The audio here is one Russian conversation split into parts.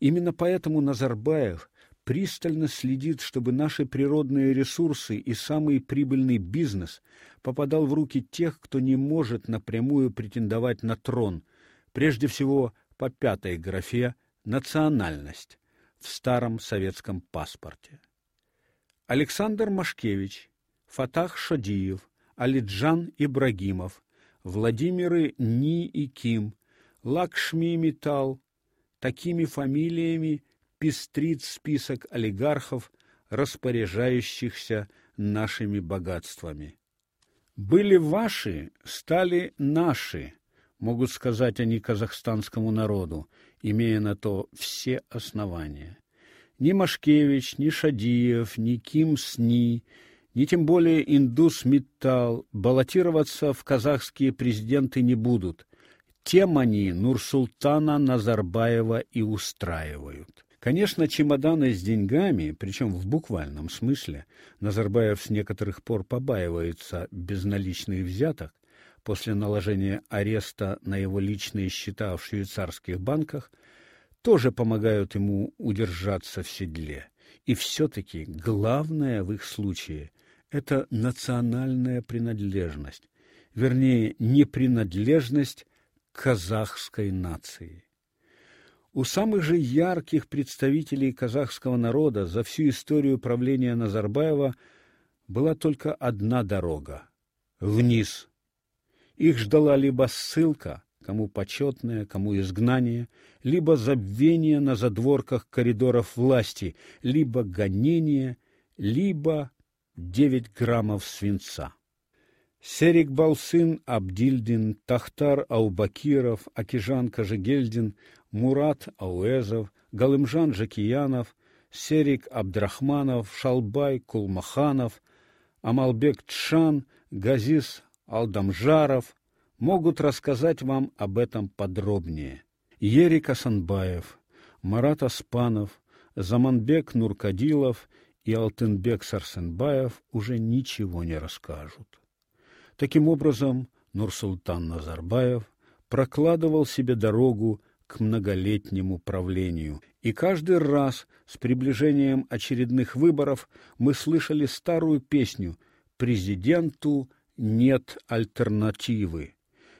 Именно поэтому Назарбаев пристально следит, чтобы наши природные ресурсы и самый прибыльный бизнес попадал в руки тех, кто не может напрямую претендовать на трон, прежде всего по пятой графе национальность в старом советском паспорте. Александр Машкевич, Фатах Шадиев, Алиджан Ибрагимов, Владимиры Ни и Ким, Лакшми Металл, такими фамилиями пестрит список олигархов, распоряжающихся нашими богатствами. Были ваши, стали наши, могут сказать они казахстанскому народу, имея на то все основания. Ни Машкевич, ни Шадиев, ни Ким Сни, ни тем более Индус Металл баллотироваться в казахские президенты не будут. Тем они Нурсултана Назарбаева и устраивают. Конечно, чемоданы с деньгами, причем в буквальном смысле, Назарбаев с некоторых пор побаивается безналичных взяток после наложения ареста на его личные счета в швейцарских банках, тоже помогают ему удержаться в седле. И все таки главное в их случае это национальная принадлежность, вернее, непринадлежность казахской нации. У самых же ярких представителей казахского народа за всю историю правления Назарбаева была только одна дорога вниз. Их ждала либо ссылка, кому почетное, кому изгнание, либо забвение на задворках коридоров власти, либо гонение, либо девять граммов свинца. Серик Балсын Абдильдин, Тахтар Аубакиров, Акижан Кажегельдин, Мурат Ауэзов, Галымжан Жакиянов, Серик Абдрахманов, Шалбай Кулмаханов, Амалбек Тшан, Газис Алдамжаров могут рассказать вам об этом подробнее. Ерик Асанбаев, Марат Аспанов, Заманбек Нуркадилов и Алтынбек Сарсенбаев уже ничего не расскажут. Таким образом, Нурсултан Назарбаев прокладывал себе дорогу к многолетнему правлению. И каждый раз с приближением очередных выборов мы слышали старую песню «Президенту нет альтернативы».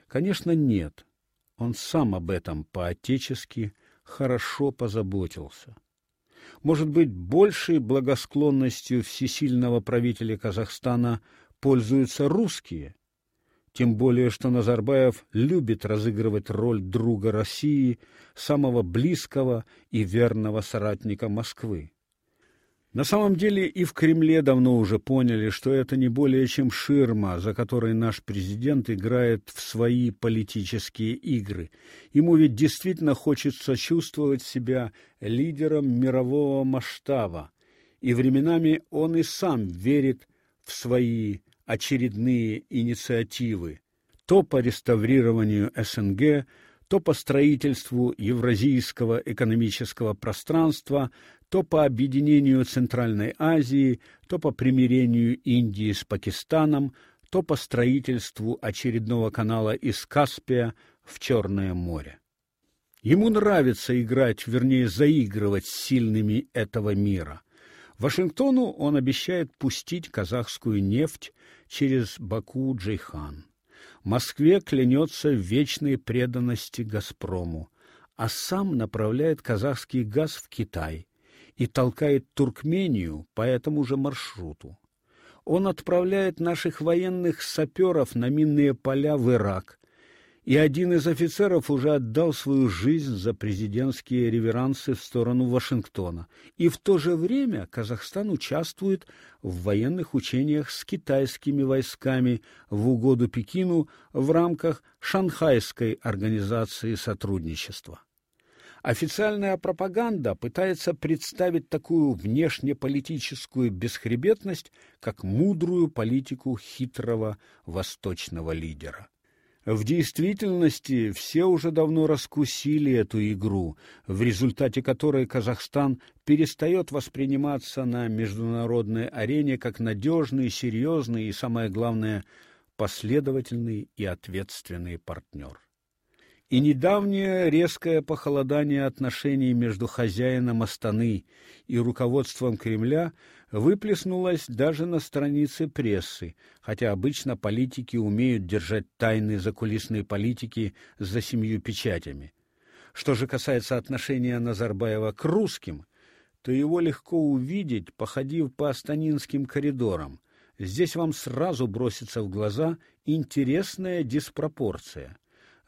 Конечно, нет. Он сам об этом по-отечески хорошо позаботился. Может быть, большей благосклонностью всесильного правителя Казахстана – пользуются русские. Тем более, что Назарбаев любит разыгрывать роль друга России, самого близкого и верного соратника Москвы. На самом деле и в Кремле давно уже поняли, что это не более чем ширма, за которой наш президент играет в свои политические игры. Ему ведь действительно хочется чувствовать себя лидером мирового масштаба, и временами он и сам верит в свои очередные инициативы то по реставрированию СНГ, то по строительству евразийского экономического пространства, то по объединению Центральной Азии, то по примирению Индии с Пакистаном, то по строительству очередного канала из Каспия в Черное море. Ему нравится играть, вернее, заигрывать с сильными этого мира. Вашингтону он обещает пустить казахскую нефть через Баку-Джейхан. Москве клянется в вечной преданности Газпрому, а сам направляет казахский газ в Китай и толкает Туркмению по этому же маршруту. Он отправляет наших военных саперов на минные поля в Ирак, и один из офицеров уже отдал свою жизнь за президентские реверансы в сторону Вашингтона. И в то же время Казахстан участвует в военных учениях с китайскими войсками в угоду Пекину в рамках Шанхайской организации сотрудничества. Официальная пропаганда пытается представить такую внешнеполитическую бесхребетность как мудрую политику хитрого восточного лидера. В действительности все уже давно раскусили эту игру, в результате которой Казахстан перестает восприниматься на международной арене как надежный, серьезный и, самое главное, последовательный и ответственный партнер. И недавнее резкое похолодание отношений между хозяином Астаны и руководством Кремля выплеснулось даже на странице прессы, хотя обычно политики умеют держать тайны закулисной политики за семью печатями. Что же касается отношения Назарбаева к русским, то его легко увидеть, походив по астанинским коридорам. Здесь вам сразу бросится в глаза интересная диспропорция.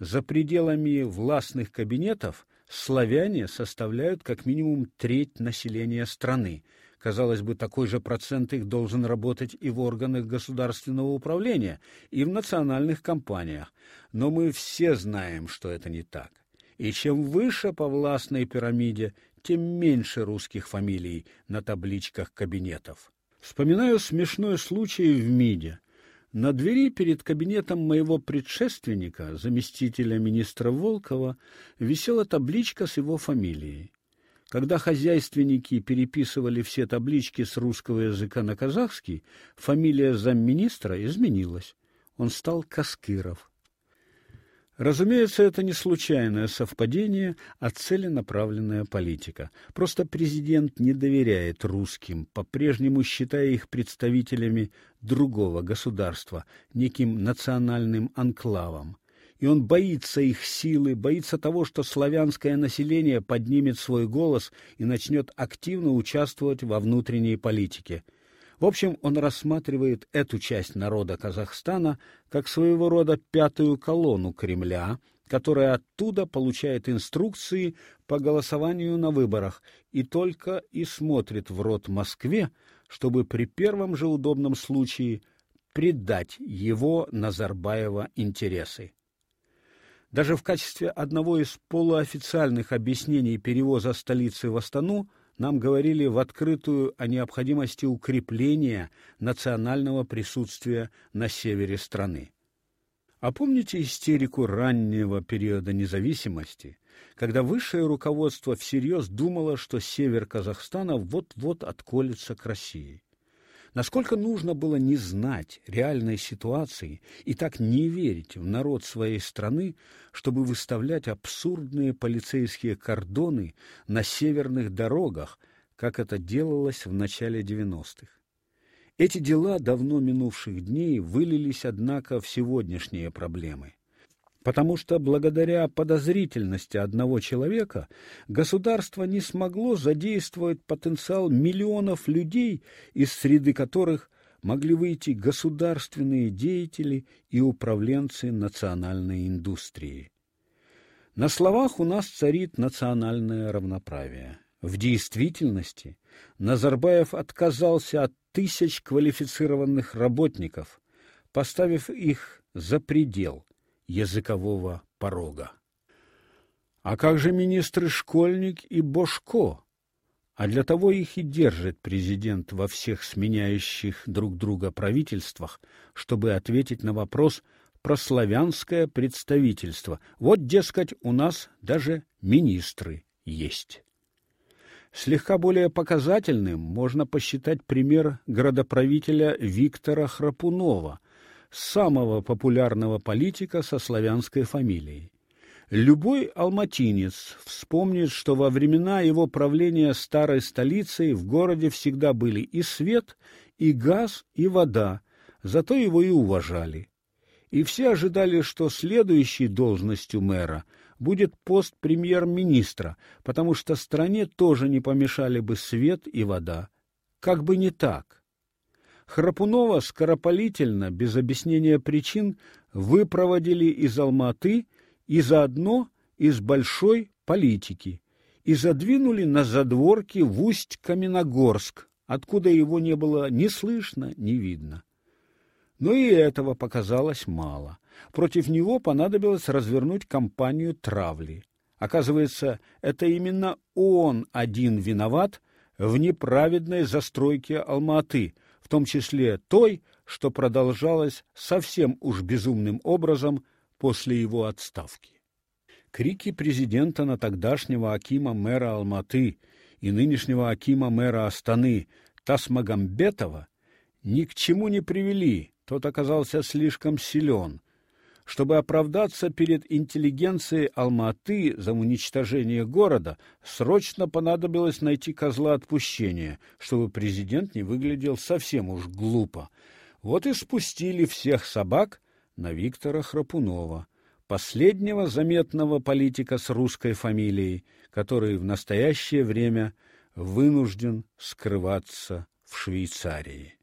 За пределами властных кабинетов славяне составляют как минимум треть населения страны. Казалось бы, такой же процент их должен работать и в органах государственного управления, и в национальных компаниях. Но мы все знаем, что это не так. И чем выше по властной пирамиде, тем меньше русских фамилий на табличках кабинетов. Вспоминаю смешной случай в МИДе. На двери перед кабинетом моего предшественника, заместителя министра Волкова, висела табличка с его фамилией. Когда хозяйственники переписывали все таблички с русского языка на казахский, фамилия замминистра изменилась. Он стал Каскыров. Разумеется, это не случайное совпадение, а целенаправленная политика. Просто президент не доверяет русским, по-прежнему считая их представителями другого государства, неким национальным анклавом. И он боится их силы, боится того, что славянское население поднимет свой голос и начнет активно участвовать во внутренней политике. В общем, он рассматривает эту часть народа Казахстана как своего рода пятую колонну Кремля, которая оттуда получает инструкции по голосованию на выборах и только и смотрит в рот Москве, чтобы при первом же удобном случае предать его Назарбаева интересы. Даже в качестве одного из полуофициальных объяснений перевоза столицы в Астану – нам говорили в открытую о необходимости укрепления национального присутствия на севере страны. А помните истерику раннего периода независимости, когда высшее руководство всерьез думало, что север Казахстана вот-вот отколется к России? Насколько нужно было не знать реальной ситуации и так не верить в народ своей страны, чтобы выставлять абсурдные полицейские кордоны на северных дорогах, как это делалось в начале 90-х. Эти дела давно минувших дней вылились, однако, в сегодняшние проблемы потому что благодаря подозрительности одного человека государство не смогло задействовать потенциал миллионов людей, из среды которых могли выйти государственные деятели и управленцы национальной индустрии. На словах у нас царит национальное равноправие. В действительности Назарбаев отказался от тысяч квалифицированных работников, поставив их за предел – языкового порога. А как же министры Школьник и Бошко? А для того их и держит президент во всех сменяющих друг друга правительствах, чтобы ответить на вопрос про славянское представительство. Вот, дескать, у нас даже министры есть. Слегка более показательным можно посчитать пример градоправителя Виктора Храпунова – самого популярного политика со славянской фамилией. Любой алматинец вспомнит, что во времена его правления старой столицей в городе всегда были и свет, и газ, и вода, зато его и уважали. И все ожидали, что следующей должностью мэра будет пост премьер-министра, потому что стране тоже не помешали бы свет и вода. Как бы не так. Храпунова скоропалительно, без объяснения причин, выпроводили из Алматы и заодно из большой политики и задвинули на задворки в Усть-Каменогорск, откуда его не было ни слышно, ни видно. Но и этого показалось мало. Против него понадобилось развернуть кампанию травли. Оказывается, это именно он один виноват в неправедной застройке Алматы, том числе той, что продолжалась совсем уж безумным образом после его отставки. Крики президента на тогдашнего акима мэра Алматы и нынешнего акима мэра Астаны Тасмагамбетова ни к чему не привели, тот оказался слишком силен. Чтобы оправдаться перед интеллигенцией Алматы за уничтожение города, срочно понадобилось найти козла отпущения, чтобы президент не выглядел совсем уж глупо. Вот и спустили всех собак на Виктора Храпунова, последнего заметного политика с русской фамилией, который в настоящее время вынужден скрываться в Швейцарии.